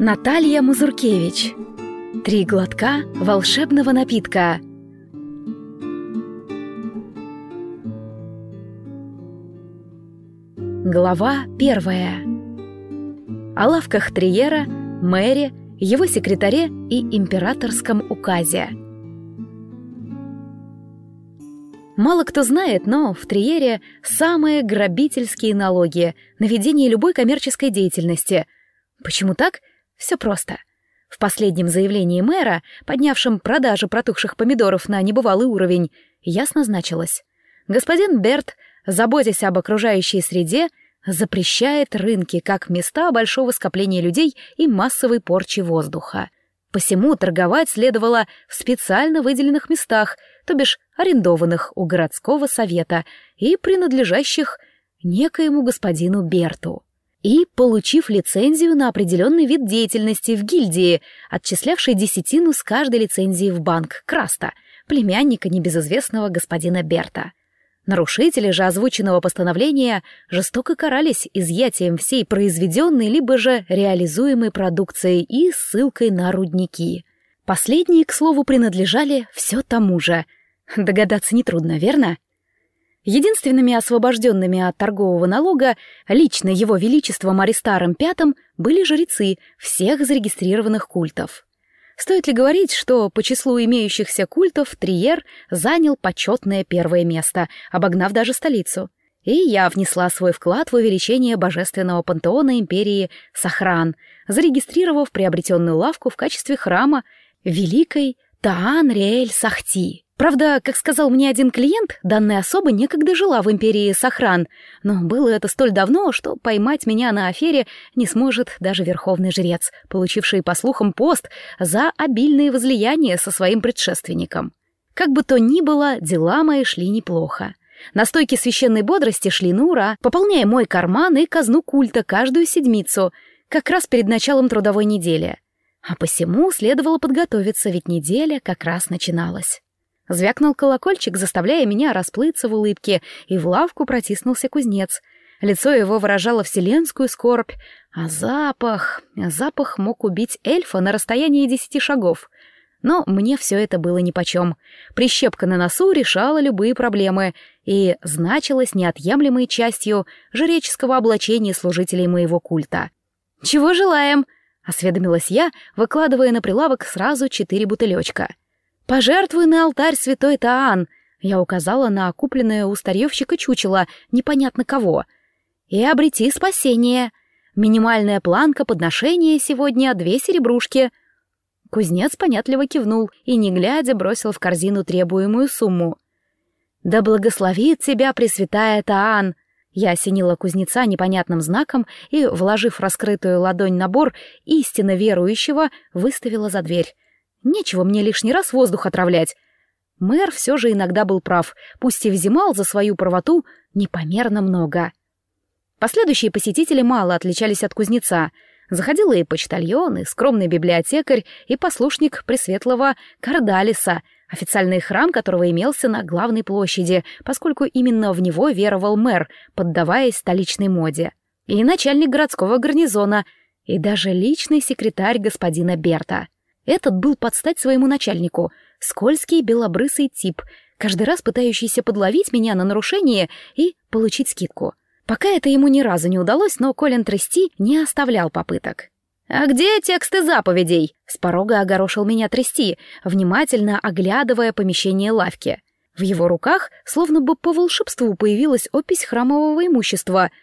Наталья Мазуркевич. Три глотка волшебного напитка. Глава первая. О лавках Триера, мэре, его секретаре и императорском указе. Мало кто знает, но в Триере самые грабительские налоги на ведение любой коммерческой деятельности. Почему так? Все просто. В последнем заявлении мэра, поднявшем продажи протухших помидоров на небывалый уровень, ясно значилось. Господин Берт, заботясь об окружающей среде, запрещает рынки как места большого скопления людей и массовой порчи воздуха. Посему торговать следовало в специально выделенных местах, то бишь арендованных у городского совета и принадлежащих некоему господину Берту и получив лицензию на определенный вид деятельности в гильдии, отчислявшей десятину с каждой лицензии в банк Краста, племянника небезызвестного господина Берта. Нарушители же озвученного постановления жестоко карались изъятием всей произведенной либо же реализуемой продукции и ссылкой на рудники. Последние, к слову, принадлежали все тому же. Догадаться нетрудно, верно? Единственными освобожденными от торгового налога лично его величеством Аристаром V были жрецы всех зарегистрированных культов. Стоит ли говорить, что по числу имеющихся культов Триер занял почетное первое место, обогнав даже столицу. И я внесла свой вклад в увеличение божественного пантеона империи Сахран, зарегистрировав приобретенную лавку в качестве храма великой Таан-Реэль-Сахти. Правда, как сказал мне один клиент, данная особа некогда жила в империи Сахран, но было это столь давно, что поймать меня на афере не сможет даже верховный жрец, получивший, по слухам, пост за обильные возлияния со своим предшественником. Как бы то ни было, дела мои шли неплохо. Настойки священной бодрости шли на ура, пополняя мой карман и казну культа каждую седмицу, как раз перед началом трудовой недели. А посему следовало подготовиться, ведь неделя как раз начиналась. Звякнул колокольчик, заставляя меня расплыться в улыбке, и в лавку протиснулся кузнец. Лицо его выражало вселенскую скорбь, а запах... Запах мог убить эльфа на расстоянии десяти шагов. Но мне все это было нипочем. Прищепка на носу решала любые проблемы и значилась неотъемлемой частью жреческого облачения служителей моего культа. «Чего желаем?» — осведомилась я, выкладывая на прилавок сразу четыре бутылечка — «Пожертвуй на алтарь святой Таан!» Я указала на купленное у старьевщика чучело, непонятно кого. «И обрети спасение. Минимальная планка подношения сегодня две серебрушки». Кузнец понятливо кивнул и, не глядя, бросил в корзину требуемую сумму. «Да благословит тебя Пресвятая Таан!» Я осенила кузнеца непонятным знаком и, вложив раскрытую ладонь набор истинно верующего, выставила за дверь. Нечего мне лишний раз воздух отравлять. Мэр все же иногда был прав, пусть и взимал за свою правоту непомерно много. Последующие посетители мало отличались от кузнеца. Заходил и почтальон, и скромный библиотекарь, и послушник Пресветлого Кардалиса, официальный храм которого имелся на главной площади, поскольку именно в него веровал мэр, поддаваясь столичной моде. И начальник городского гарнизона, и даже личный секретарь господина Берта — этот был под стать своему начальнику. Скользкий белобрысый тип, каждый раз пытающийся подловить меня на нарушение и получить скидку. Пока это ему ни разу не удалось, но Колин Трести не оставлял попыток. «А где тексты заповедей?» — с порога огорошил меня Трести, внимательно оглядывая помещение лавки. В его руках словно бы по волшебству появилась опись храмового имущества —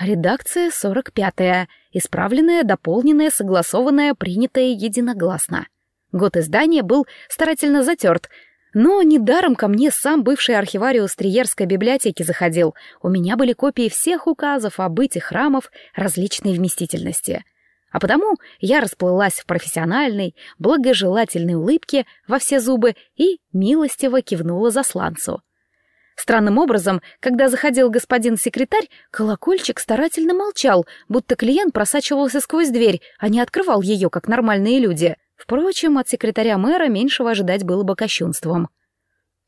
Редакция 45-я. Исправленная, дополненная, согласованная, принятая единогласно. Год издания был старательно затерт, но недаром ко мне сам бывший архивариус Триерской библиотеки заходил. У меня были копии всех указов о быте храмов различной вместительности. А потому я расплылась в профессиональной, благожелательной улыбке во все зубы и милостиво кивнула засланцу. Странным образом, когда заходил господин секретарь, колокольчик старательно молчал, будто клиент просачивался сквозь дверь, а не открывал ее, как нормальные люди. Впрочем, от секретаря мэра меньшего ожидать было бы кощунством.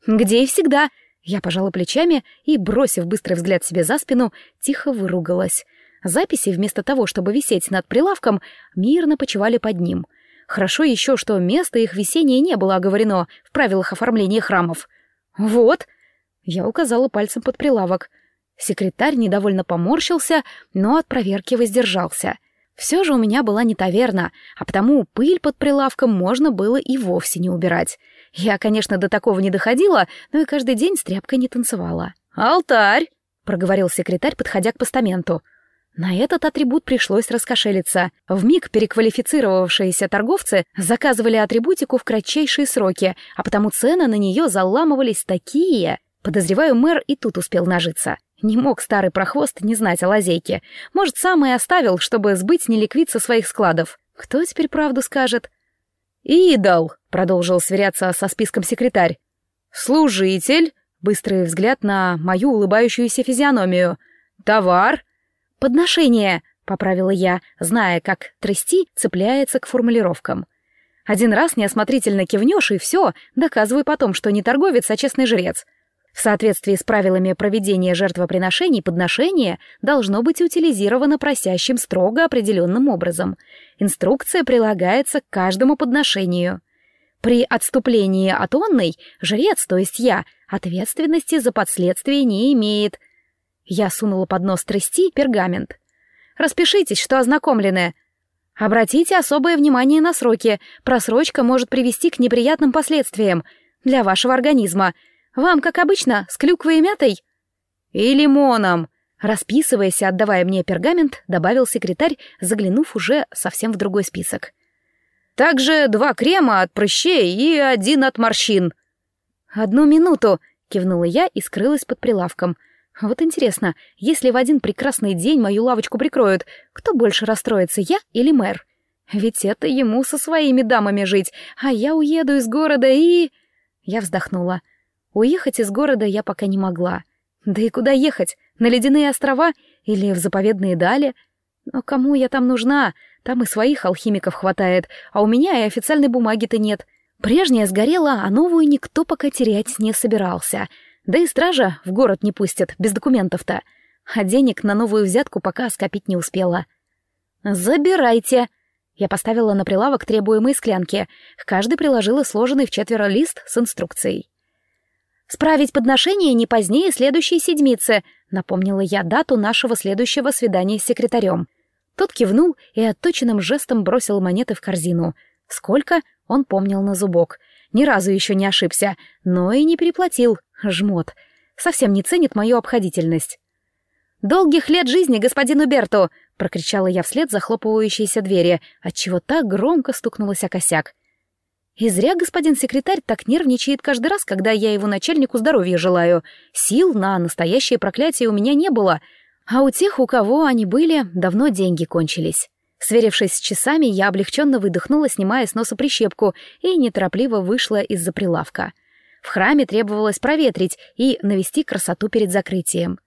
«Где и всегда!» Я пожала плечами и, бросив быстрый взгляд себе за спину, тихо выругалась. Записи, вместо того, чтобы висеть над прилавком, мирно почивали под ним. Хорошо еще, что место их висения не было оговорено в правилах оформления храмов. «Вот!» Я указала пальцем под прилавок. Секретарь недовольно поморщился, но от проверки воздержался. Все же у меня была не таверна, а потому пыль под прилавком можно было и вовсе не убирать. Я, конечно, до такого не доходила, но и каждый день с тряпкой не танцевала. «Алтарь!» — проговорил секретарь, подходя к постаменту. На этот атрибут пришлось раскошелиться. Вмиг переквалифицировавшиеся торговцы заказывали атрибутику в кратчайшие сроки, а потому цены на нее заламывались такие. Подозреваю, мэр и тут успел нажиться. Не мог старый прохвост не знать о лазейке. Может, сам и оставил, чтобы сбыть неликвид со своих складов. Кто теперь правду скажет? «Идол», — продолжил сверяться со списком секретарь. «Служитель», — быстрый взгляд на мою улыбающуюся физиономию. «Товар», «Подношение», — поправила я, зная, как трясти цепляется к формулировкам. Один раз неосмотрительно кивнешь, и все, доказывай потом, что не торговец, а честный жрец. В соответствии с правилами проведения жертвоприношений, подношение должно быть утилизировано просящим строго определенным образом. Инструкция прилагается к каждому подношению. При отступлении от онной жрец, то есть я, ответственности за последствия не имеет. Я сунула под нос трясти пергамент. «Распишитесь, что ознакомлены. Обратите особое внимание на сроки. Просрочка может привести к неприятным последствиям для вашего организма. Вам, как обычно, с клюквой и мятой?» «И лимоном», Расписываясь и отдавая мне пергамент, добавил секретарь, заглянув уже совсем в другой список. «Также два крема от прыщей и один от морщин». «Одну минуту», — кивнула я и скрылась под прилавком. «Вот интересно, если в один прекрасный день мою лавочку прикроют, кто больше расстроится, я или мэр? Ведь это ему со своими дамами жить, а я уеду из города и...» Я вздохнула. Уехать из города я пока не могла. Да и куда ехать? На ледяные острова или в заповедные дали? Но кому я там нужна? Там и своих алхимиков хватает, а у меня и официальной бумаги-то нет. Прежняя сгорела, а новую никто пока терять не собирался. Да и стража в город не пустят, без документов-то. А денег на новую взятку пока скопить не успела. «Забирайте!» Я поставила на прилавок требуемые склянки. К каждой приложила сложенный в четверо лист с инструкцией. «Справить подношение не позднее следующей седмицы», — напомнила я дату нашего следующего свидания с секретарем. Тот кивнул и отточенным жестом бросил монеты в корзину. Сколько? Он помнил на зубок. Ни разу еще не ошибся, но и не переплатил. Жмот. Совсем не ценит мою обходительность. «Долгих лет жизни господину Берту!» — прокричала я вслед захлопывающейся двери, отчего так громко стукнулась о косяк. И зря господин секретарь так нервничает каждый раз, когда я его начальнику здоровья желаю. Сил на настоящее проклятие у меня не было, а у тех, у кого они были, давно деньги кончились. Сверившись с часами, я облегченно выдохнула, снимая с носа прищепку, и неторопливо вышла из-за прилавка. В храме требовалось проветрить и навести красоту перед закрытием.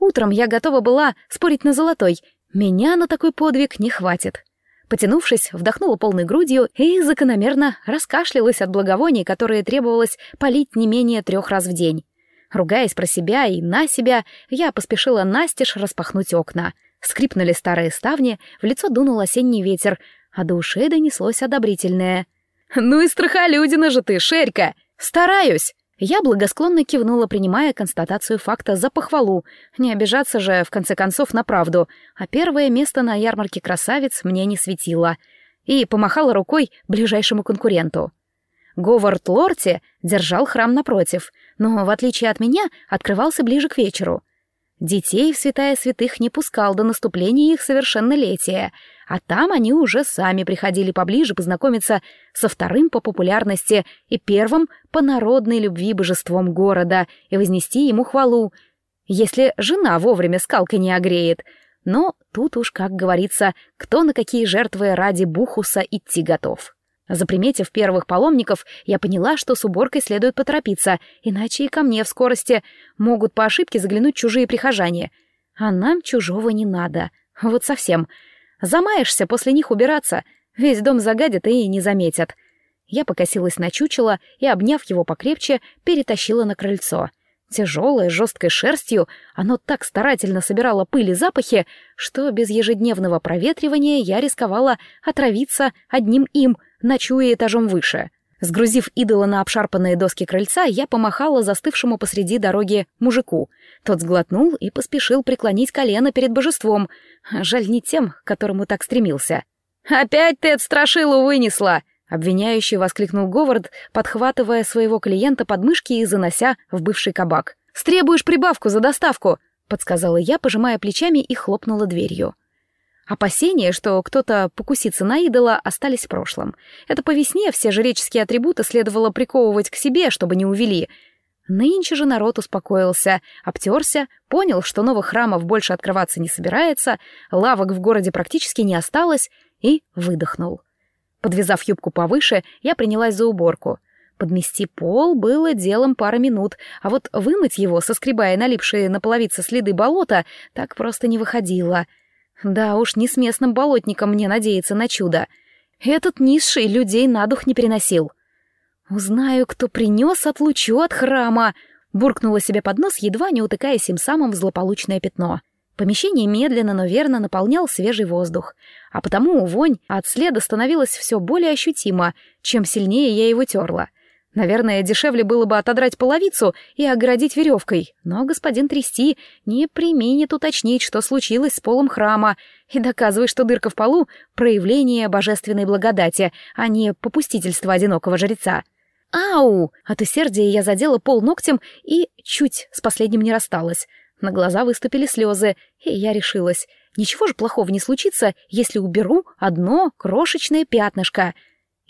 Утром я готова была спорить на золотой. Меня на такой подвиг не хватит. Потянувшись, вдохнула полной грудью и закономерно раскашлялась от благовоний, которые требовалось полить не менее трех раз в день. Ругаясь про себя и на себя, я поспешила настежь распахнуть окна. Скрипнули старые ставни, в лицо дунул осенний ветер, а до ушей донеслось одобрительное. «Ну и страхолюдина же ты, Шерька! Стараюсь!» Я благосклонно кивнула, принимая констатацию факта за похвалу. Не обижаться же, в конце концов, на правду. А первое место на ярмарке красавиц мне не светило. И помахала рукой ближайшему конкуренту. Говард Лорти держал храм напротив, но, в отличие от меня, открывался ближе к вечеру. Детей в святая святых не пускал до наступления их совершеннолетия, а там они уже сами приходили поближе познакомиться со вторым по популярности и первым по народной любви божеством города и вознести ему хвалу, если жена вовремя скалкой не огреет. Но тут уж, как говорится, кто на какие жертвы ради Бухуса идти готов. Заприметив первых паломников, я поняла, что с уборкой следует поторопиться, иначе и ко мне в скорости могут по ошибке заглянуть чужие прихожане. А нам чужого не надо. Вот совсем. Замаешься после них убираться. Весь дом загадят и не заметят. Я покосилась на чучело и, обняв его покрепче, перетащила на крыльцо. Тяжелое, жесткой шерстью, оно так старательно собирало пыль и запахи, что без ежедневного проветривания я рисковала отравиться одним им, ночуя этажом выше. Сгрузив идола на обшарпанные доски крыльца, я помахала застывшему посреди дороги мужику. Тот сглотнул и поспешил преклонить колено перед божеством. Жаль не тем, к которому так стремился. «Опять ты эту страшилу вынесла!» — обвиняющий воскликнул Говард, подхватывая своего клиента под мышки и занося в бывший кабак. «Стребуешь прибавку за доставку!» — подсказала я, пожимая плечами и хлопнула дверью. Опасения, что кто-то покусится на идола, остались в прошлом. Это по весне все жреческие атрибуты следовало приковывать к себе, чтобы не увели. Нынче же народ успокоился, обтерся, понял, что новых храмов больше открываться не собирается, лавок в городе практически не осталось, и выдохнул. Подвязав юбку повыше, я принялась за уборку. Подмести пол было делом пары минут, а вот вымыть его, соскребая налипшие на половице следы болота, так просто не выходило — да уж, не с местным болотником мне надеяться на чудо. Этот низший людей на дух не переносил. «Узнаю, кто принес, отлучу от храма», — буркнула себе под нос, едва не утыкаясь им самым в злополучное пятно. Помещение медленно, но верно наполнял свежий воздух, а потому вонь от следа становилась все более ощутима, чем сильнее я его терла — Наверное, дешевле было бы отодрать половицу и оградить веревкой, но господин Трести не применит уточнить, что случилось с полом храма, и доказывает, что дырка в полу — проявление божественной благодати, а не попустительство одинокого жреца. «Ау!» От усердия я задела пол ногтем и чуть с последним не рассталась. На глаза выступили слезы, и я решилась. Ничего же плохого не случится, если уберу одно крошечное пятнышко —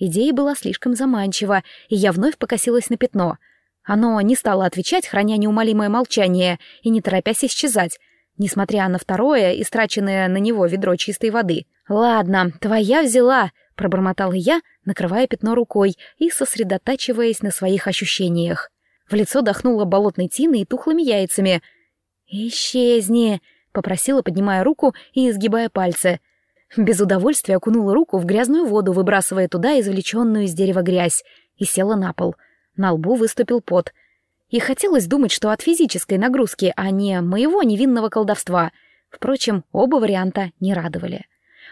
Идея была слишком заманчива, и я вновь покосилась на пятно. Оно не стало отвечать, храня неумолимое молчание и не торопясь исчезать, несмотря на второе, истраченное на него ведро чистой воды. «Ладно, твоя взяла», — пробормотала я, накрывая пятно рукой и сосредотачиваясь на своих ощущениях. В лицо дохнуло болотной тиной и тухлыми яйцами. «Исчезни», — попросила, поднимая руку и изгибая пальцы — без удовольствия окунула руку в грязную воду, выбрасывая туда извлеченную из дерева грязь, и села на пол. На лбу выступил пот. И хотелось думать, что от физической нагрузки, а не моего невинного колдовства. Впрочем, оба варианта не радовали.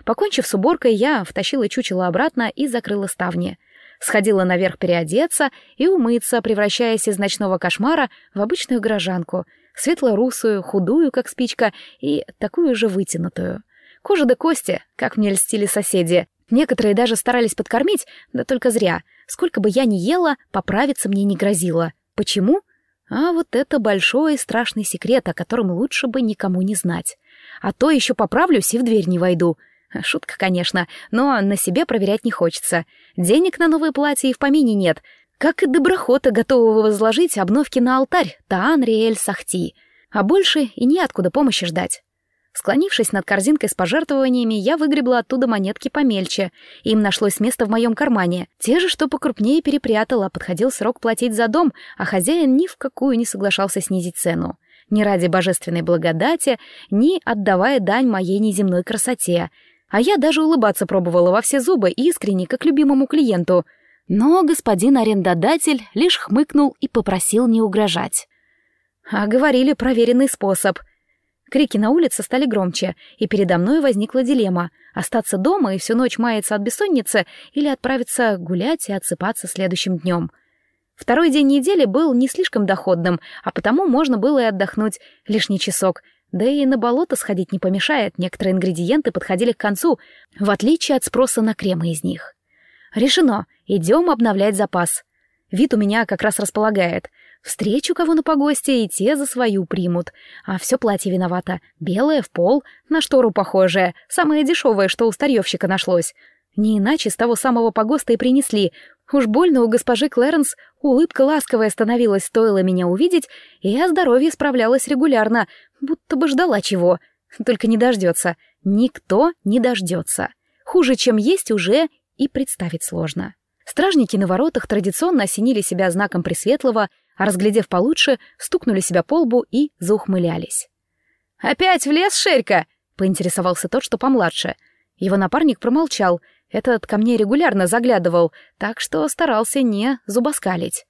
Покончив с уборкой, я втащила чучело обратно и закрыла ставни. Сходила наверх переодеться и умыться, превращаясь из ночного кошмара в обычную горожанку, светло-русую, худую, как спичка, и такую же вытянутую. Кожа до кости, как мне льстили соседи. Некоторые даже старались подкормить, да только зря. Сколько бы я ни ела, поправиться мне не грозило. Почему? А вот это большой и страшный секрет, о котором лучше бы никому не знать. А то еще поправлюсь и в дверь не войду. Шутка, конечно, но на себе проверять не хочется. Денег на новые платья и в помине нет. Как и доброхота, готового возложить обновки на алтарь Таан Риэль Сахти. А больше и неоткуда помощи ждать. Склонившись над корзинкой с пожертвованиями, я выгребла оттуда монетки помельче. Им нашлось место в моем кармане. Те же, что покрупнее перепрятала, подходил срок платить за дом, а хозяин ни в какую не соглашался снизить цену. Ни ради божественной благодати, ни отдавая дань моей неземной красоте. А я даже улыбаться пробовала во все зубы, искренне, как любимому клиенту. Но господин арендодатель лишь хмыкнул и попросил не угрожать. А говорили проверенный способ — Крики на улице стали громче, и передо мной возникла дилемма — остаться дома и всю ночь маяться от бессонницы или отправиться гулять и отсыпаться следующим днем. Второй день недели был не слишком доходным, а потому можно было и отдохнуть лишний часок. Да и на болото сходить не помешает, некоторые ингредиенты подходили к концу, в отличие от спроса на кремы из них. Решено, идем обновлять запас. Вид у меня как раз располагает. Встречу кого на погосте, и те за свою примут. А все платье виновато. Белое, в пол, на штору похожее. Самое дешевое, что у старьевщика нашлось. Не иначе с того самого погоста и принесли. Уж больно у госпожи Клэренс улыбка ласковая становилась, стоило меня увидеть, и о здоровье справлялась регулярно, будто бы ждала чего. Только не дождется. Никто не дождется. Хуже, чем есть, уже и представить сложно. Стражники на воротах традиционно осенили себя знаком Пресветлого, а разглядев получше, стукнули себя по лбу и заухмылялись. «Опять в лес, Шерька?» — поинтересовался тот, что помладше. Его напарник промолчал. Этот ко мне регулярно заглядывал, так что старался не зубоскалить.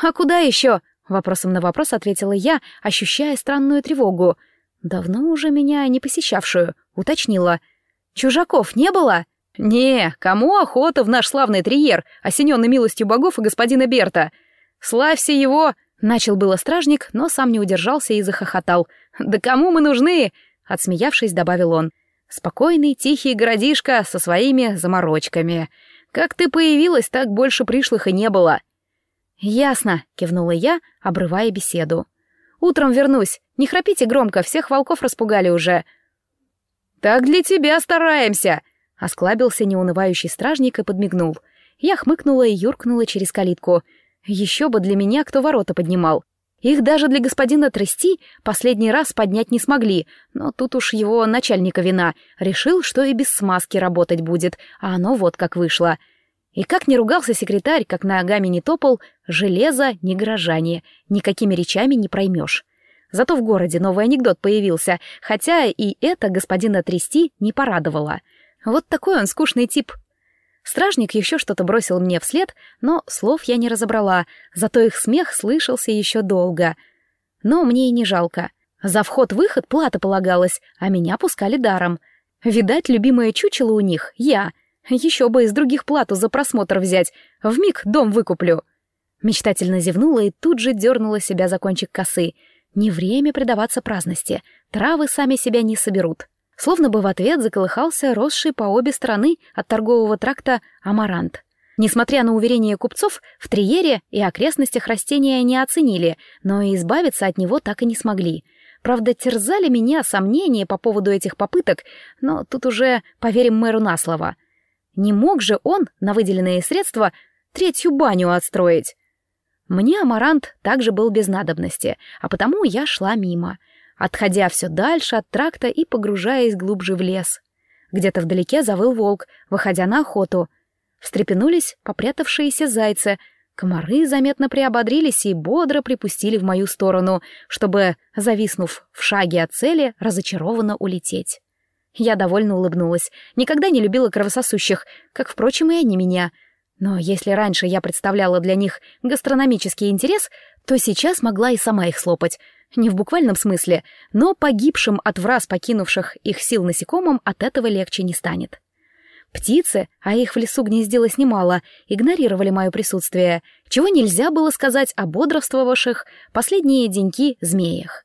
«А куда еще?» — вопросом на вопрос ответила я, ощущая странную тревогу. Давно уже меня не посещавшую, уточнила. «Чужаков не было?» «Не, кому охота в наш славный триер, осененный милостью богов и господина Берта? Славься его!» Начал было стражник, но сам не удержался и захохотал. «Да кому мы нужны?» — отсмеявшись, добавил он. «Спокойный, тихий городишко со своими заморочками. Как ты появилась, так больше пришлых и не было». «Ясно», — кивнула я, обрывая беседу. «Утром вернусь. Не храпите громко, всех волков распугали уже». «Так для тебя стараемся», — осклабился неунывающий стражник и подмигнул. Я хмыкнула и юркнула через калитку. Еще бы для меня кто ворота поднимал. Их даже для господина Трести последний раз поднять не смогли, но тут уж его начальника вина. Решил, что и без смазки работать будет, а оно вот как вышло — и как не ругался секретарь, как ногами не топал, железо не горожане, никакими речами не проймешь. Зато в городе новый анекдот появился, хотя и это господина Трести не порадовало. Вот такой он скучный тип. Стражник еще что-то бросил мне вслед, но слов я не разобрала, зато их смех слышался еще долго. Но мне и не жалко. За вход-выход плата полагалась, а меня пускали даром. Видать, любимое чучело у них — я — еще бы из других плату за просмотр взять. В миг дом выкуплю. Мечтательно зевнула и тут же дернула себя за кончик косы. Не время предаваться праздности. Травы сами себя не соберут. Словно бы в ответ заколыхался росший по обе стороны от торгового тракта амарант. Несмотря на уверения купцов, в Триере и окрестностях растения не оценили, но и избавиться от него так и не смогли. Правда, терзали меня сомнения по поводу этих попыток, но тут уже поверим мэру на слово — не мог же он на выделенные средства третью баню отстроить? Мне амарант также был без надобности, а потому я шла мимо, отходя все дальше от тракта и погружаясь глубже в лес. Где-то вдалеке завыл волк, выходя на охоту. Встрепенулись попрятавшиеся зайцы, комары заметно приободрились и бодро припустили в мою сторону, чтобы, зависнув в шаге от цели, разочарованно улететь. Я довольно улыбнулась. Никогда не любила кровососущих, как, впрочем, и они меня. Но если раньше я представляла для них гастрономический интерес, то сейчас могла и сама их слопать. Не в буквальном смысле, но погибшим от враз покинувших их сил насекомым от этого легче не станет. Птицы, а их в лесу гнездилось немало, игнорировали мое присутствие, чего нельзя было сказать о бодрствовавших последние деньки змеях.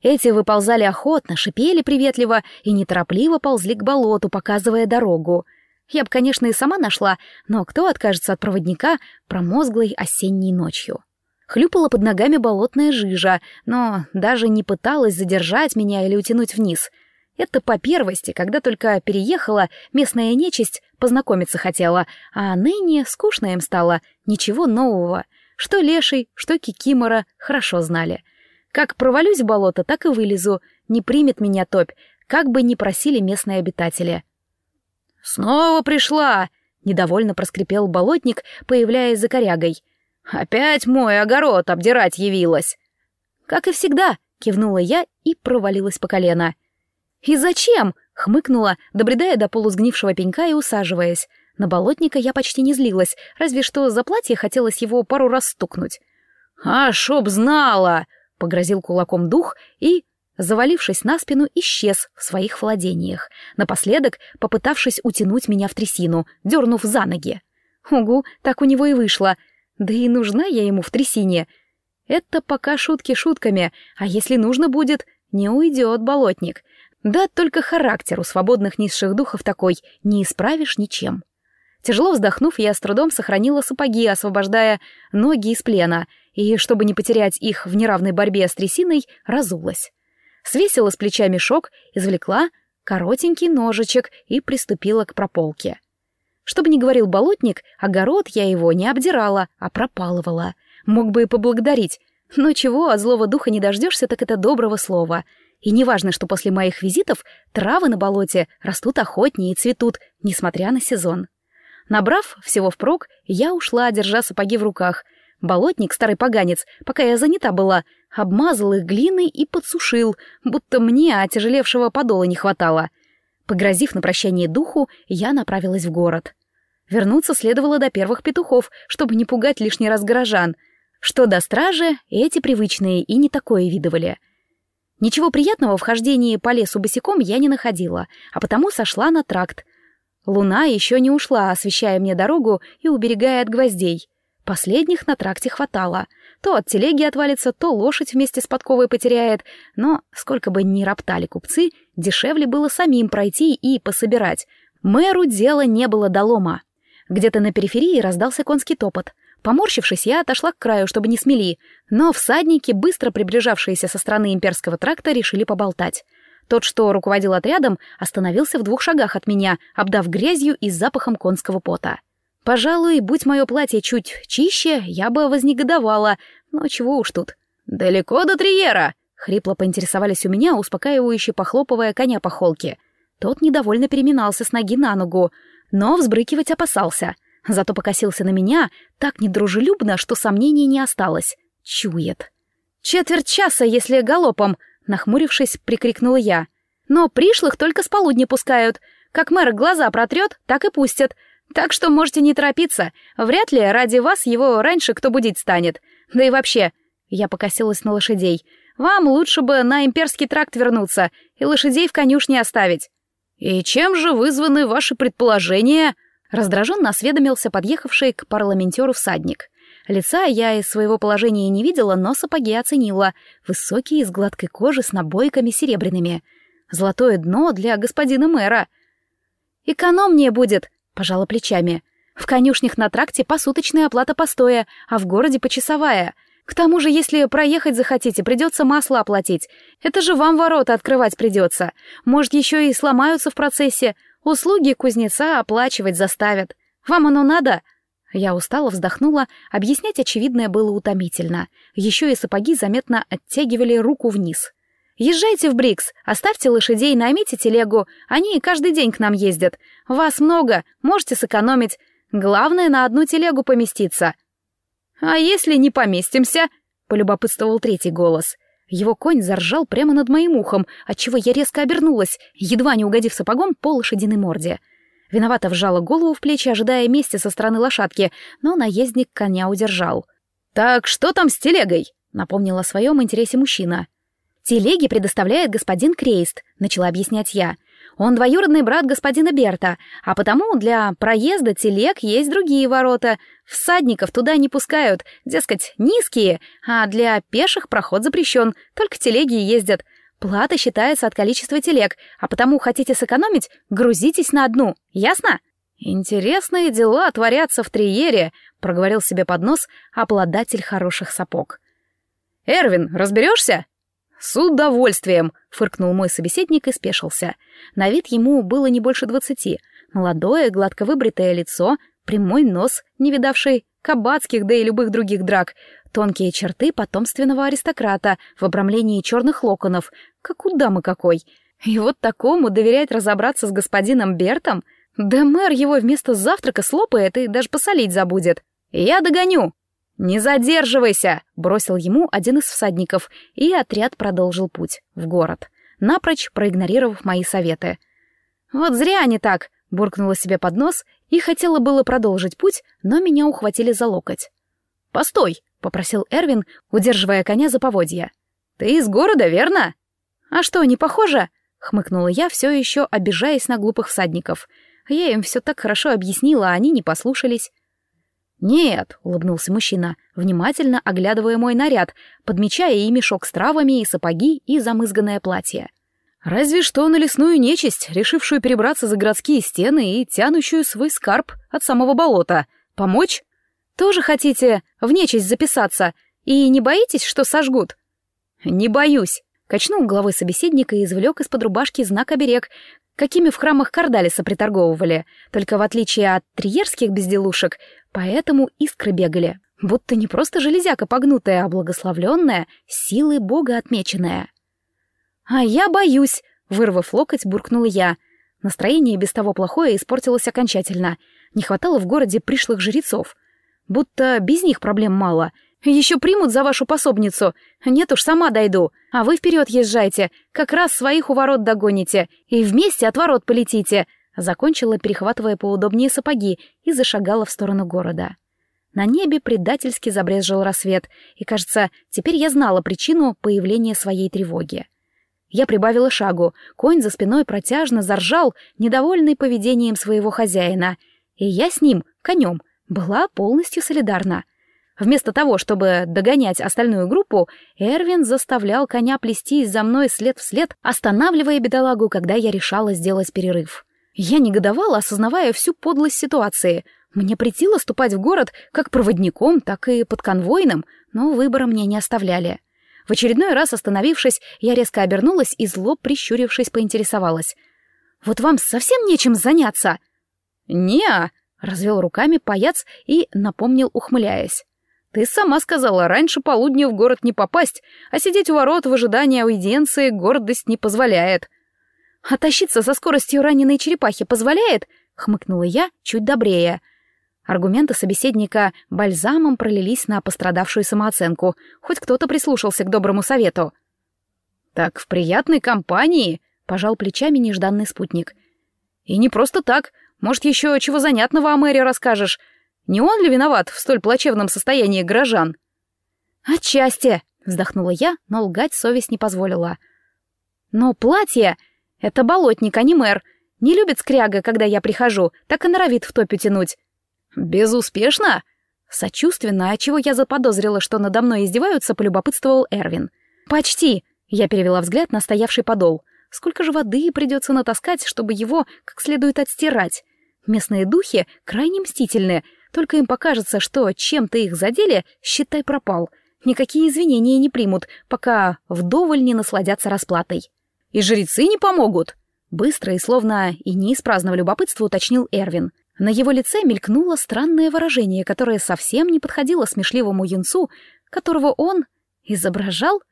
Эти выползали охотно, шипели приветливо и неторопливо ползли к болоту, показывая дорогу. Я бы, конечно, и сама нашла, но кто откажется от проводника промозглой осенней ночью? Хлюпала под ногами болотная жижа, но даже не пыталась задержать меня или утянуть вниз. Это по первости, когда только переехала, местная нечисть познакомиться хотела, а ныне скучно им стало, ничего нового. Что леший, что кикимора хорошо знали — как провалюсь в болото, так и вылезу. Не примет меня топь, как бы ни просили местные обитатели. «Снова пришла!» — недовольно проскрипел болотник, появляясь за корягой. «Опять мой огород обдирать явилась!» «Как и всегда!» — кивнула я и провалилась по колено. «И зачем?» — хмыкнула, добредая до полусгнившего пенька и усаживаясь. На болотника я почти не злилась, разве что за платье хотелось его пару раз стукнуть. «А, шоб знала!» погрозил кулаком дух и, завалившись на спину, исчез в своих владениях, напоследок попытавшись утянуть меня в трясину, дернув за ноги. Угу, так у него и вышло. Да и нужна я ему в трясине. Это пока шутки шутками, а если нужно будет, не уйдет болотник. Да только характер у свободных низших духов такой, не исправишь ничем. Тяжело вздохнув, я с трудом сохранила сапоги, освобождая ноги из плена, и, чтобы не потерять их в неравной борьбе с трясиной, разулась. Свесила с плеча мешок, извлекла коротенький ножичек и приступила к прополке. Чтобы не говорил болотник, огород я его не обдирала, а пропалывала. Мог бы и поблагодарить, но чего от злого духа не дождешься, так это доброго слова. И неважно, что после моих визитов травы на болоте растут охотнее и цветут, несмотря на сезон. Набрав всего впрок, я ушла, держа сапоги в руках. Болотник, старый поганец, пока я занята была, обмазал их глиной и подсушил, будто мне отяжелевшего подола не хватало. Погрозив на прощание духу, я направилась в город. Вернуться следовало до первых петухов, чтобы не пугать лишний раз горожан. Что до стражи, эти привычные и не такое видывали. Ничего приятного в хождении по лесу босиком я не находила, а потому сошла на тракт. Луна еще не ушла, освещая мне дорогу и уберегая от гвоздей. Последних на тракте хватало. То от телеги отвалится, то лошадь вместе с подковой потеряет. Но, сколько бы ни роптали купцы, дешевле было самим пройти и пособирать. Мэру дела не было до лома. Где-то на периферии раздался конский топот. Поморщившись, я отошла к краю, чтобы не смели, но всадники, быстро приближавшиеся со стороны имперского тракта, решили поболтать. Тот, что руководил отрядом, остановился в двух шагах от меня, обдав грязью и запахом конского пота. Пожалуй, будь мое платье чуть чище, я бы вознегодовала, но чего уж тут. «Далеко до Триера!» — хрипло поинтересовались у меня, успокаивающе похлопывая коня по холке. Тот недовольно переминался с ноги на ногу, но взбрыкивать опасался. Зато покосился на меня так недружелюбно, что сомнений не осталось. Чует. «Четверть часа, если галопом!» — нахмурившись, прикрикнула я. «Но пришлых только с полудня пускают. Как мэр глаза протрет, так и пустят. Так что можете не торопиться. Вряд ли ради вас его раньше кто будить станет. Да и вообще, я покосилась на лошадей. Вам лучше бы на имперский тракт вернуться и лошадей в конюшне оставить. И чем же вызваны ваши предположения? Раздраженно осведомился подъехавший к парламентеру всадник. Лица я из своего положения не видела, но сапоги оценила. Высокие, из гладкой кожи, с набойками серебряными. Золотое дно для господина мэра. «Экономнее будет», Пожала плечами. В конюшнях на тракте посуточная оплата постоя, а в городе почасовая. К тому же, если проехать захотите, придется масло оплатить. Это же вам ворота открывать придется. Может, еще и сломаются в процессе. Услуги кузнеца оплачивать заставят. Вам оно надо?» Я устало вздохнула, объяснять очевидное было утомительно. Еще и сапоги заметно оттягивали руку вниз. Езжайте в Брикс, оставьте лошадей, наймите телегу. Они каждый день к нам ездят. Вас много, можете сэкономить. Главное, на одну телегу поместиться». «А если не поместимся?» — полюбопытствовал третий голос. Его конь заржал прямо над моим ухом, отчего я резко обернулась, едва не угодив сапогом по лошадиной морде. Виновато вжала голову в плечи, ожидая мести со стороны лошадки, но наездник коня удержал. «Так что там с телегой?» — напомнил о своем интересе мужчина. «Телеги предоставляет господин Крейст», — начала объяснять я. «Он двоюродный брат господина Берта, а потому для проезда телег есть другие ворота. Всадников туда не пускают, дескать, низкие, а для пеших проход запрещен, только телеги ездят. Плата считается от количества телег, а потому хотите сэкономить, грузитесь на одну, ясно?» «Интересные дела творятся в Триере», — проговорил себе под нос обладатель хороших сапог. «Эрвин, разберешься?» «С удовольствием!» — фыркнул мой собеседник и спешился. На вид ему было не больше двадцати. Молодое, гладко выбритое лицо, прямой нос, не видавший кабацких, да и любых других драк, тонкие черты потомственного аристократа в обрамлении черных локонов, как у дамы какой. И вот такому доверять разобраться с господином Бертом? Да мэр его вместо завтрака слопает и даже посолить забудет. «Я догоню!» «Не задерживайся!» — бросил ему один из всадников, и отряд продолжил путь в город, напрочь проигнорировав мои советы. «Вот зря они так!» — буркнула себе под нос и хотела было продолжить путь, но меня ухватили за локоть. «Постой!» — попросил Эрвин, удерживая коня за поводья. «Ты из города, верно?» «А что, не похоже?» — хмыкнула я, все еще обижаясь на глупых всадников. Я им все так хорошо объяснила, а они не послушались. «Нет», — улыбнулся мужчина, внимательно оглядывая мой наряд, подмечая и мешок с травами, и сапоги, и замызганное платье. «Разве что на лесную нечисть, решившую перебраться за городские стены и тянущую свой скарб от самого болота. Помочь? Тоже хотите в нечисть записаться? И не боитесь, что сожгут?» «Не боюсь», — качнул головой собеседника и извлек из-под рубашки знак-оберег, какими в храмах Кардалиса приторговывали, только в отличие от триерских безделушек, поэтому искры бегали, будто не просто железяка погнутая, а благословленная, силой бога отмеченная. «А я боюсь», — вырвав локоть, буркнула я. Настроение без того плохое испортилось окончательно. Не хватало в городе пришлых жрецов. Будто без них проблем мало. Еще примут за вашу пособницу. Нет уж, сама дойду. А вы вперед езжайте. Как раз своих у ворот догоните. И вместе от ворот полетите. Закончила, перехватывая поудобнее сапоги, и зашагала в сторону города. На небе предательски забрезжил рассвет, и, кажется, теперь я знала причину появления своей тревоги. Я прибавила шагу, конь за спиной протяжно заржал, недовольный поведением своего хозяина, и я с ним, конем, была полностью солидарна. Вместо того, чтобы догонять остальную группу, Эрвин заставлял коня плестись за мной след в след, останавливая бедолагу, когда я решала сделать перерыв. Я негодовала, осознавая всю подлость ситуации. Мне претило ступать в город как проводником, так и под конвойным, но выбора мне не оставляли. В очередной раз остановившись, я резко обернулась и зло, прищурившись, поинтересовалась. «Вот вам совсем нечем заняться?» «Не-а», развел руками паяц и напомнил, ухмыляясь. «Ты сама сказала, раньше полудня в город не попасть, а сидеть у ворот в ожидании аудиенции гордость не позволяет». «А тащиться со скоростью раненой черепахи позволяет?» — хмыкнула я, чуть добрее. Аргументы собеседника бальзамом пролились на пострадавшую самооценку. Хоть кто-то прислушался к доброму совету. «Так в приятной компании», — пожал плечами нежданный спутник. «И не просто так. Может, еще чего занятного о мэре расскажешь? Не он ли виноват в столь плачевном состоянии горожан?» «Отчасти», — вздохнула я, но лгать совесть не позволила. «Но платье — это болотник, а не мэр. Не любит скряга, когда я прихожу, так и норовит в топе тянуть. «Безуспешно?» Сочувственно, а чего я заподозрила, что надо мной издеваются, полюбопытствовал Эрвин. «Почти!» — я перевела взгляд на стоявший подол. «Сколько же воды придется натаскать, чтобы его как следует отстирать? Местные духи крайне мстительны, только им покажется, что чем-то их задели, считай пропал. Никакие извинения не примут, пока вдоволь не насладятся расплатой. И жрецы не помогут!» Быстро и словно и не из праздного любопытства уточнил Эрвин — на его лице мелькнуло странное выражение, которое совсем не подходило смешливому юнцу, которого он изображал.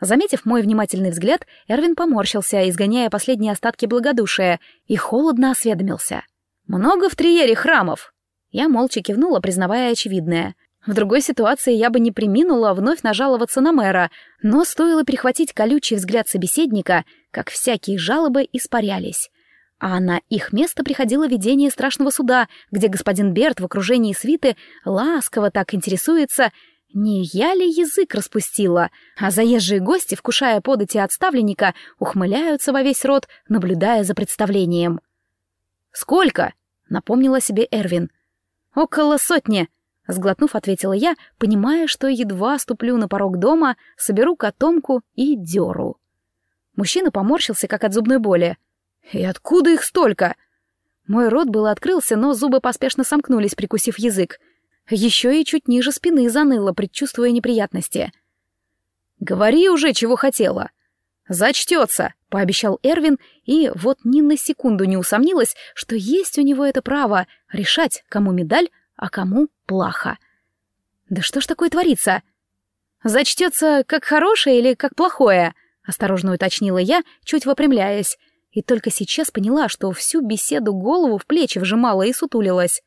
Заметив мой внимательный взгляд, Эрвин поморщился, изгоняя последние остатки благодушия, и холодно осведомился. «Много в Триере храмов?» Я молча кивнула, признавая очевидное. В другой ситуации я бы не приминула вновь нажаловаться на мэра, но стоило перехватить колючий взгляд собеседника, как всякие жалобы испарялись. А на их место приходило видение страшного суда, где господин Берт в окружении свиты ласково так интересуется, не я ли язык распустила, а заезжие гости, вкушая подати отставленника, ухмыляются во весь рот, наблюдая за представлением. «Сколько?» — напомнила себе Эрвин. «Около сотни», — сглотнув, ответила я, понимая, что едва ступлю на порог дома, соберу котомку и дёру. Мужчина поморщился, как от зубной боли. И откуда их столько? Мой рот был открылся, но зубы поспешно сомкнулись, прикусив язык. Еще и чуть ниже спины заныло, предчувствуя неприятности. «Говори уже, чего хотела!» «Зачтется!» — пообещал Эрвин, и вот ни на секунду не усомнилась, что есть у него это право решать, кому медаль, а кому плохо. «Да что ж такое творится?» «Зачтется как хорошее или как плохое?» — осторожно уточнила я, чуть выпрямляясь, и только сейчас поняла, что всю беседу голову в плечи вжимала и сутулилась.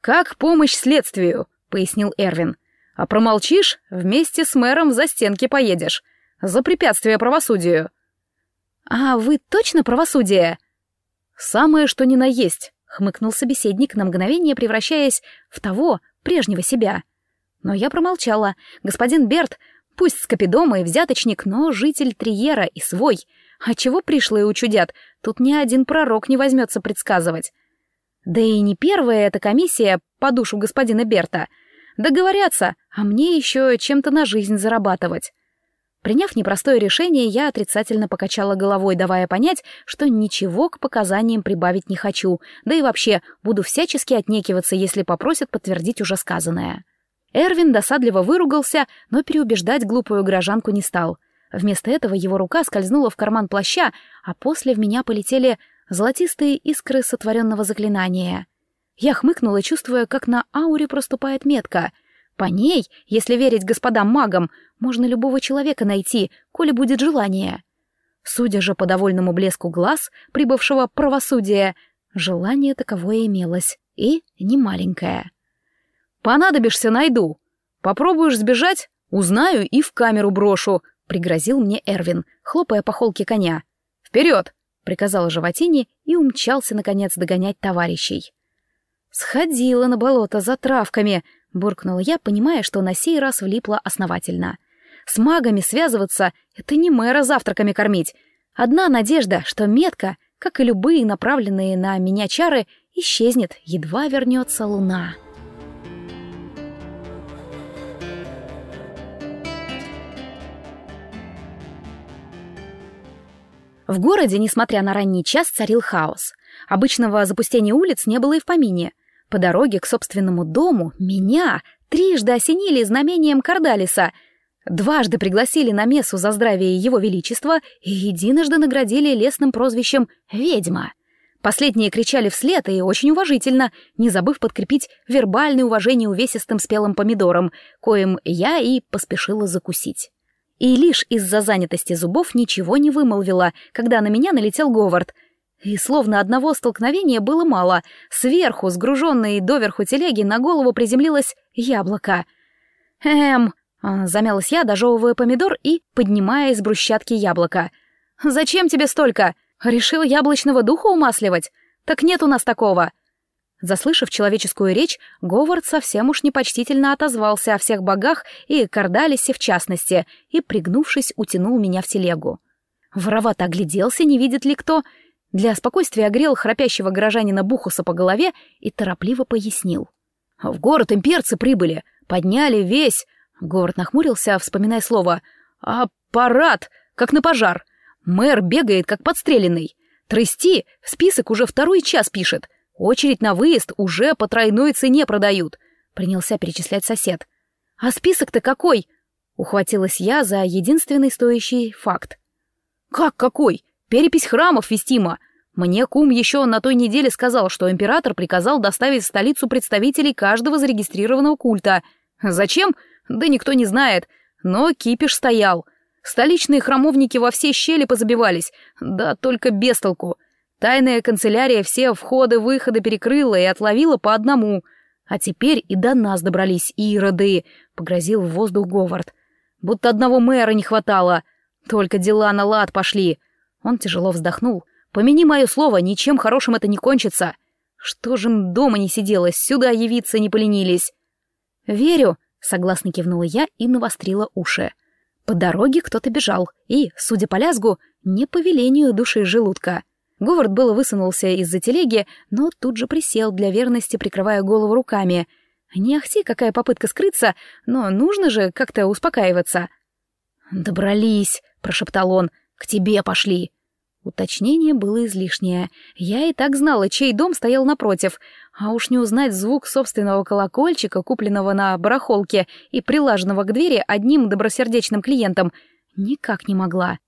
«Как помощь следствию», — пояснил Эрвин. «А промолчишь, вместе с мэром за стенки поедешь. За препятствие правосудию». «А вы точно правосудие?» «Самое, что ни на есть», — хмыкнул собеседник на мгновение, превращаясь в того, прежнего себя. Но я промолчала. Господин Берт, пусть скопидома и взяточник, но житель Триера и свой — а чего пришлые учудят? Тут ни один пророк не возьмется предсказывать. Да и не первая эта комиссия по душу господина Берта. Договорятся, а мне еще чем-то на жизнь зарабатывать. Приняв непростое решение, я отрицательно покачала головой, давая понять, что ничего к показаниям прибавить не хочу, да и вообще буду всячески отнекиваться, если попросят подтвердить уже сказанное. Эрвин досадливо выругался, но переубеждать глупую горожанку не стал. Вместо этого его рука скользнула в карман плаща, а после в меня полетели золотистые искры сотворенного заклинания. Я хмыкнула, чувствуя, как на ауре проступает метка. По ней, если верить господам магам, можно любого человека найти, коли будет желание. Судя же по довольному блеску глаз прибывшего правосудия, желание таковое имелось, и немаленькое. «Понадобишься, найду», Попробуешь сбежать, узнаю и в камеру брошу», — пригрозил мне Эрвин, хлопая по холке коня. «Вперед!» — приказал животине и умчался, наконец, догонять товарищей. «Сходила на болото за травками», — буркнула я, понимая, что на сей раз влипла основательно. «С магами связываться — это не мэра завтраками кормить. Одна надежда, что метка, как и любые направленные на меня чары, исчезнет, едва вернется луна». В городе, несмотря на ранний час, царил хаос. Обычного запустения улиц не было и в помине. По дороге к собственному дому меня трижды осенили знамением Кардалиса, дважды пригласили на мессу за здравие его величества и единожды наградили лесным прозвищем «ведьма». Последние кричали вслед и очень уважительно, не забыв подкрепить вербальное уважение увесистым спелым помидором, коим я и поспешила закусить и лишь из-за занятости зубов ничего не вымолвила, когда на меня налетел Говард. И словно одного столкновения было мало. Сверху, сгруженной доверху телеги, на голову приземлилось яблоко. «Эм...» — замялась я, дожевывая помидор и поднимая из брусчатки яблоко. «Зачем тебе столько? Решил яблочного духа умасливать? Так нет у нас такого!» Заслышав человеческую речь, Говард совсем уж непочтительно отозвался о всех богах и Кардалисе в частности, и, пригнувшись, утянул меня в телегу. Воровато огляделся, не видит ли кто. Для спокойствия огрел храпящего горожанина Бухуса по голове и торопливо пояснил. «В город имперцы прибыли, подняли весь...» Говард нахмурился, вспоминая слово. «Аппарат, как на пожар. Мэр бегает, как подстреленный. Трясти список уже второй час пишет. Очередь на выезд уже по тройной цене продают, принялся перечислять сосед. А список-то какой? Ухватилась я за единственный стоящий факт. Как какой? Перепись храмов вестима. Мне кум еще на той неделе сказал, что император приказал доставить в столицу представителей каждого зарегистрированного культа. Зачем? Да никто не знает. Но кипиш стоял. Столичные храмовники во все щели позабивались, да только без толку. Тайная канцелярия все входы-выходы перекрыла и отловила по одному. А теперь и до нас добрались ироды, — погрозил в воздух Говард. Будто одного мэра не хватало. Только дела на лад пошли. Он тяжело вздохнул. Помяни мое слово, ничем хорошим это не кончится. Что же им дома не сиделось, сюда явиться не поленились. Верю, — согласно кивнула я и навострила уши. По дороге кто-то бежал, и, судя по лязгу, не по велению души и желудка — Говард было высунулся из-за телеги, но тут же присел для верности, прикрывая голову руками. Не ахти, какая попытка скрыться, но нужно же как-то успокаиваться. «Добрались», — прошептал он, — «к тебе пошли». Уточнение было излишнее. Я и так знала, чей дом стоял напротив, а уж не узнать звук собственного колокольчика, купленного на барахолке и прилаженного к двери одним добросердечным клиентом, никак не могла.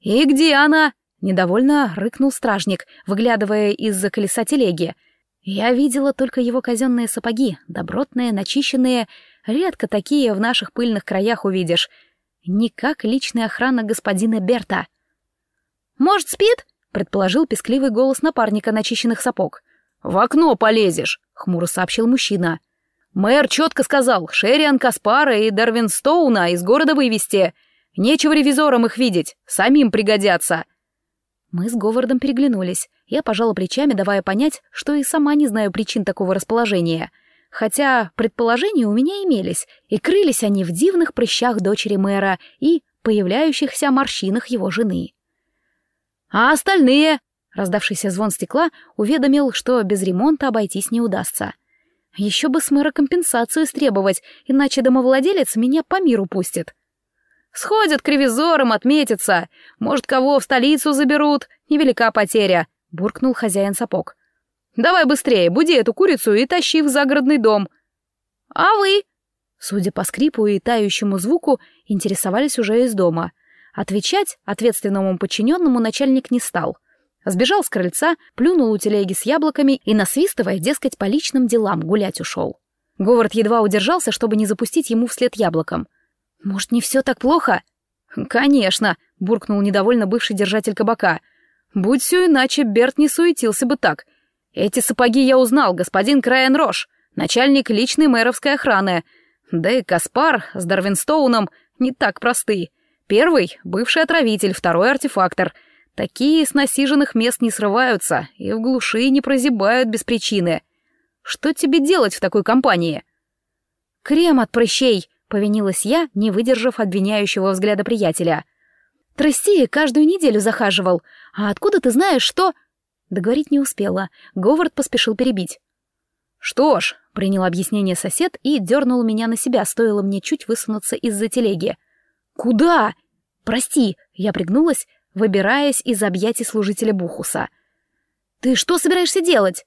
«И где она?» Недовольно рыкнул стражник, выглядывая из-за колеса телеги. Я видела только его казенные сапоги, добротные, начищенные, редко такие в наших пыльных краях увидишь. Не как личная охрана господина Берта. «Может, спит?» — предположил пескливый голос напарника начищенных сапог. «В окно полезешь», — хмуро сообщил мужчина. «Мэр четко сказал, Шериан Каспара и Дарвин Стоуна из города вывести. Нечего ревизорам их видеть, самим пригодятся. Мы с Говардом переглянулись. Я пожала плечами, давая понять, что и сама не знаю причин такого расположения. Хотя предположения у меня имелись, и крылись они в дивных прыщах дочери мэра и появляющихся морщинах его жены. «А остальные?» — раздавшийся звон стекла уведомил, что без ремонта обойтись не удастся. Еще бы с мэра компенсацию истребовать, иначе домовладелец меня по миру пустит. Сходят к ревизорам, отметятся. Может, кого в столицу заберут. Невелика потеря», — буркнул хозяин сапог. «Давай быстрее, буди эту курицу и тащи в загородный дом». «А вы?» Судя по скрипу и тающему звуку, интересовались уже из дома. Отвечать ответственному подчиненному начальник не стал. Сбежал с крыльца, плюнул у телеги с яблоками и, насвистывая, дескать, по личным делам гулять ушел. Говард едва удержался, чтобы не запустить ему вслед яблоком. «Может, не все так плохо?» «Конечно», — буркнул недовольно бывший держатель кабака. «Будь все иначе, Берт не суетился бы так. Эти сапоги я узнал, господин Крайен Рош, начальник личной мэровской охраны. Да и Каспар с Дарвинстоуном не так просты. Первый — бывший отравитель, второй — артефактор. Такие с насиженных мест не срываются и в глуши не прозябают без причины. Что тебе делать в такой компании? «Крем от прыщей», — повинилась я, не выдержав обвиняющего взгляда приятеля. «Трости каждую неделю захаживал. А откуда ты знаешь, что...» Договорить не успела. Говард поспешил перебить. «Что ж», — принял объяснение сосед и дернул меня на себя, стоило мне чуть высунуться из-за телеги. «Куда?» «Прости», — я пригнулась, выбираясь из объятий служителя Бухуса. «Ты что собираешься делать?»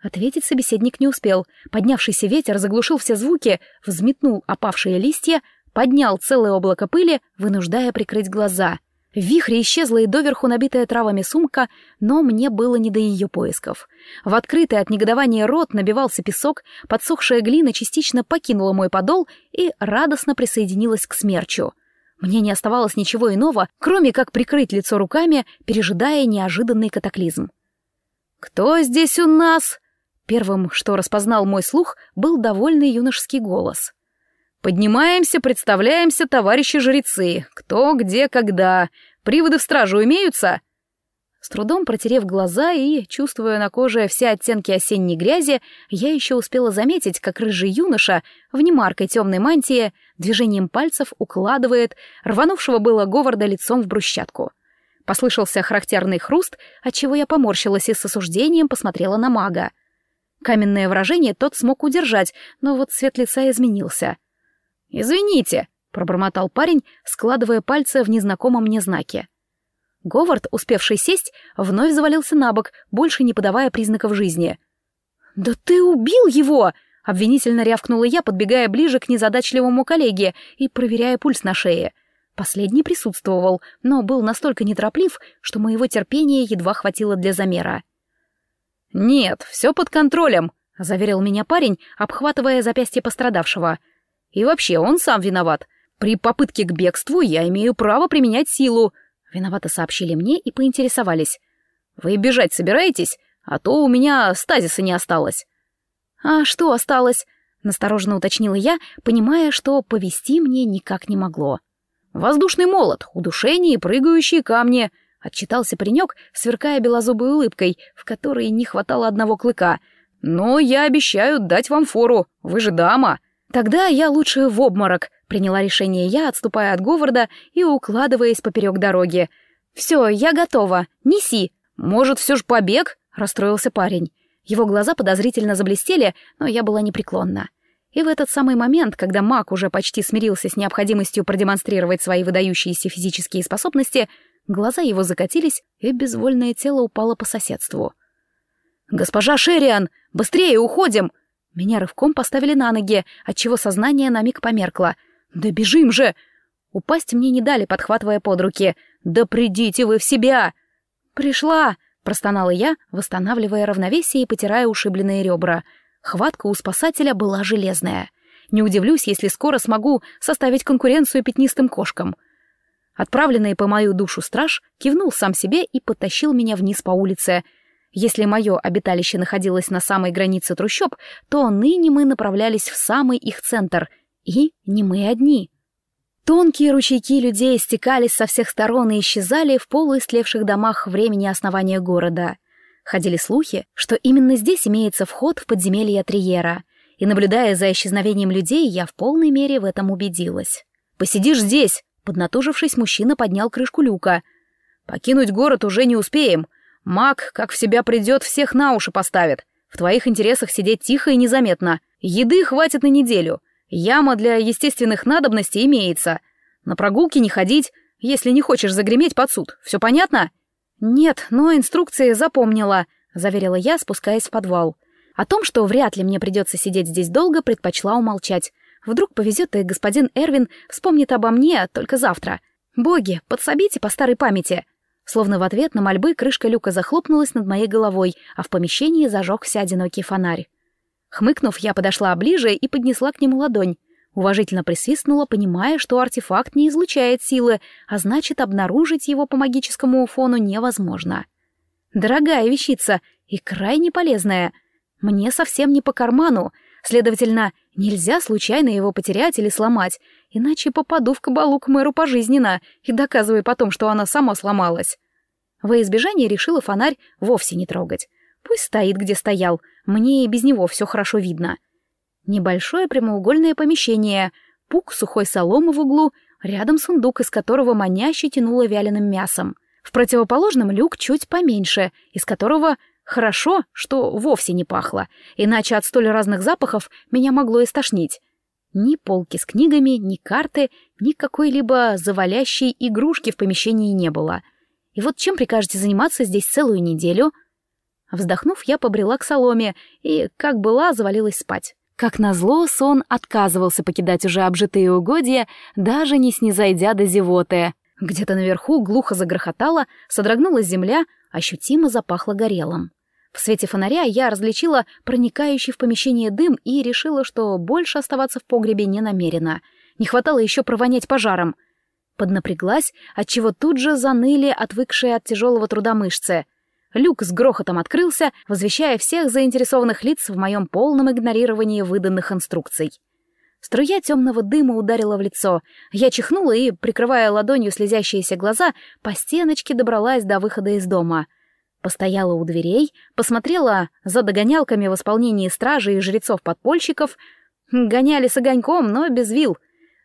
Ответить собеседник не успел. Поднявшийся ветер заглушил все звуки, взметнул опавшие листья, поднял целое облако пыли, вынуждая прикрыть глаза. В вихре исчезла и доверху набитая травами сумка, но мне было не до ее поисков. В открытый от негодования рот набивался песок, подсохшая глина частично покинула мой подол и радостно присоединилась к смерчу. Мне не оставалось ничего иного, кроме как прикрыть лицо руками, пережидая неожиданный катаклизм. «Кто здесь у нас?» Первым, что распознал мой слух, был довольный юношеский голос. «Поднимаемся, представляемся, товарищи жрецы. Кто, где, когда. Приводы в стражу имеются?» С трудом протерев глаза и, чувствуя на коже все оттенки осенней грязи, я еще успела заметить, как рыжий юноша в немаркой темной мантии движением пальцев укладывает рванувшего было Говарда лицом в брусчатку. Послышался характерный хруст, отчего я поморщилась и с осуждением посмотрела на мага. Каменное выражение тот смог удержать, но вот цвет лица изменился. «Извините», — пробормотал парень, складывая пальцы в незнакомом мне знаке. Говард, успевший сесть, вновь завалился на бок, больше не подавая признаков жизни. «Да ты убил его!» — обвинительно рявкнула я, подбегая ближе к незадачливому коллеге и проверяя пульс на шее. Последний присутствовал, но был настолько нетороплив, что моего терпения едва хватило для замера. «Нет, все под контролем», — заверил меня парень, обхватывая запястье пострадавшего. «И вообще, он сам виноват. При попытке к бегству я имею право применять силу». Виновато сообщили мне и поинтересовались. «Вы бежать собираетесь? А то у меня стазиса не осталось». «А что осталось?» — настороженно уточнила я, понимая, что повести мне никак не могло. «Воздушный молот, удушение и прыгающие камни», — отчитался паренек, сверкая белозубой улыбкой, в которой не хватало одного клыка. «Но я обещаю дать вам фору, вы же дама». «Тогда я лучше в обморок», — приняла решение я, отступая от Говарда и укладываясь поперек дороги. «Все, я готова, неси». «Может, все ж побег?» — расстроился парень. Его глаза подозрительно заблестели, но я была непреклонна. И в этот самый момент, когда маг уже почти смирился с необходимостью продемонстрировать свои выдающиеся физические способности, Глаза его закатились, и безвольное тело упало по соседству. «Госпожа Шериан, быстрее уходим!» Меня рывком поставили на ноги, отчего сознание на миг померкло. «Да бежим же!» Упасть мне не дали, подхватывая под руки. «Да придите вы в себя!» «Пришла!» — простонала я, восстанавливая равновесие и потирая ушибленные ребра. Хватка у спасателя была железная. Не удивлюсь, если скоро смогу составить конкуренцию пятнистым кошкам — Отправленный по мою душу страж кивнул сам себе и потащил меня вниз по улице. Если мое обиталище находилось на самой границе трущоб, то ныне мы направлялись в самый их центр. И не мы одни. Тонкие ручейки людей стекались со всех сторон и исчезали в полуистлевших домах времени основания города. Ходили слухи, что именно здесь имеется вход в подземелье Триера, и, наблюдая за исчезновением людей, я в полной мере в этом убедилась. «Посидишь здесь!» Поднатужившись, мужчина поднял крышку люка. «Покинуть город уже не успеем. Маг, как в себя придет, всех на уши поставит. В твоих интересах сидеть тихо и незаметно. Еды хватит на неделю. Яма для естественных надобностей имеется. На прогулки не ходить, если не хочешь загреметь под суд. Все понятно?» «Нет, но инструкции запомнила», — заверила я, спускаясь в подвал. О том, что вряд ли мне придется сидеть здесь долго, предпочла умолчать. Вдруг повезет, и господин Эрвин вспомнит обо мне только завтра. Боги, подсобите по старой памяти. Словно в ответ на мольбы крышка люка захлопнулась над моей головой, а в помещении зажегся одинокий фонарь. Хмыкнув, я подошла ближе и поднесла к нему ладонь. Уважительно присвистнула, понимая, что артефакт не излучает силы, а значит, обнаружить его по магическому фону невозможно. Дорогая вещица и крайне полезная. Мне совсем не по карману, Следовательно, нельзя случайно его потерять или сломать, иначе попаду в кабалу к мэру пожизненно и доказывай потом, что она сама сломалась. Во избежание решила фонарь вовсе не трогать. Пусть стоит, где стоял, мне и без него все хорошо видно. Небольшое прямоугольное помещение, пук сухой соломы в углу, рядом сундук, из которого маняще тянуло вяленым мясом. В противоположном люк чуть поменьше, из которого хорошо, что вовсе не пахло, иначе от столь разных запахов меня могло истошнить. Ни полки с книгами, ни карты, ни какой-либо завалящей игрушки в помещении не было. И вот чем прикажете заниматься здесь целую неделю? Вздохнув, я побрела к соломе и, как была, завалилась спать. Как назло, сон отказывался покидать уже обжитые угодья, даже не снизойдя до зевоты. Где-то наверху глухо загрохотало, содрогнулась земля, ощутимо запахло горелым. В свете фонаря я различила проникающий в помещение дым и решила, что больше оставаться в погребе не намерена. Не хватало еще провонять пожаром. Поднапряглась, отчего тут же заныли отвыкшие от тяжелого труда мышцы. Люк с грохотом открылся, возвещая всех заинтересованных лиц в моем полном игнорировании выданных инструкций. Струя темного дыма ударила в лицо. Я чихнула и, прикрывая ладонью слезящиеся глаза, по стеночке добралась до выхода из дома — Постояла у дверей, посмотрела за догонялками в исполнении стражи и жрецов-подпольщиков. Гоняли с огоньком, но без вил.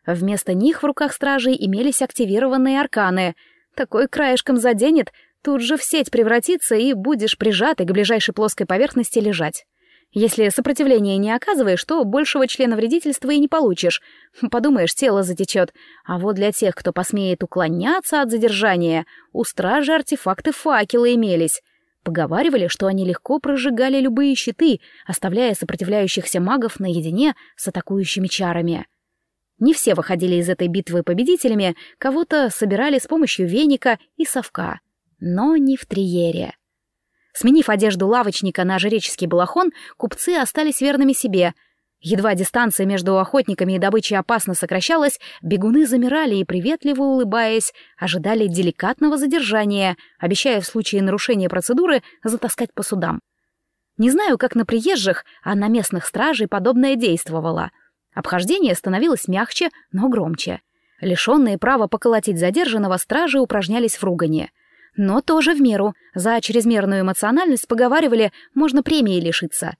Вместо них в руках стражей имелись активированные арканы. Такой краешком заденет, тут же в сеть превратится и будешь прижатый к ближайшей плоской поверхности лежать. Если сопротивления не оказываешь, то большего члена вредительства и не получишь. Подумаешь, тело затечет. А вот для тех, кто посмеет уклоняться от задержания, у стражи артефакты факелы имелись. Поговаривали, что они легко прожигали любые щиты, оставляя сопротивляющихся магов наедине с атакующими чарами. Не все выходили из этой битвы победителями, кого-то собирали с помощью веника и совка. Но не в Триере. Сменив одежду лавочника на жреческий балахон, купцы остались верными себе. Едва дистанция между охотниками и добычей опасно сокращалась, бегуны замирали и, приветливо улыбаясь, ожидали деликатного задержания, обещая в случае нарушения процедуры затаскать по судам. Не знаю, как на приезжих, а на местных стражей подобное действовало. Обхождение становилось мягче, но громче. Лишенные права поколотить задержанного, стражи упражнялись в ругане — но тоже в меру. За чрезмерную эмоциональность поговаривали, можно премии лишиться.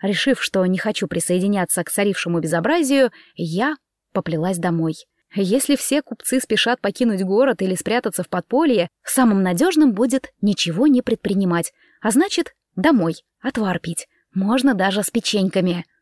Решив, что не хочу присоединяться к царившему безобразию, я поплелась домой. Если все купцы спешат покинуть город или спрятаться в подполье, самым надежным будет ничего не предпринимать, а значит, домой, отвар пить, можно даже с печеньками —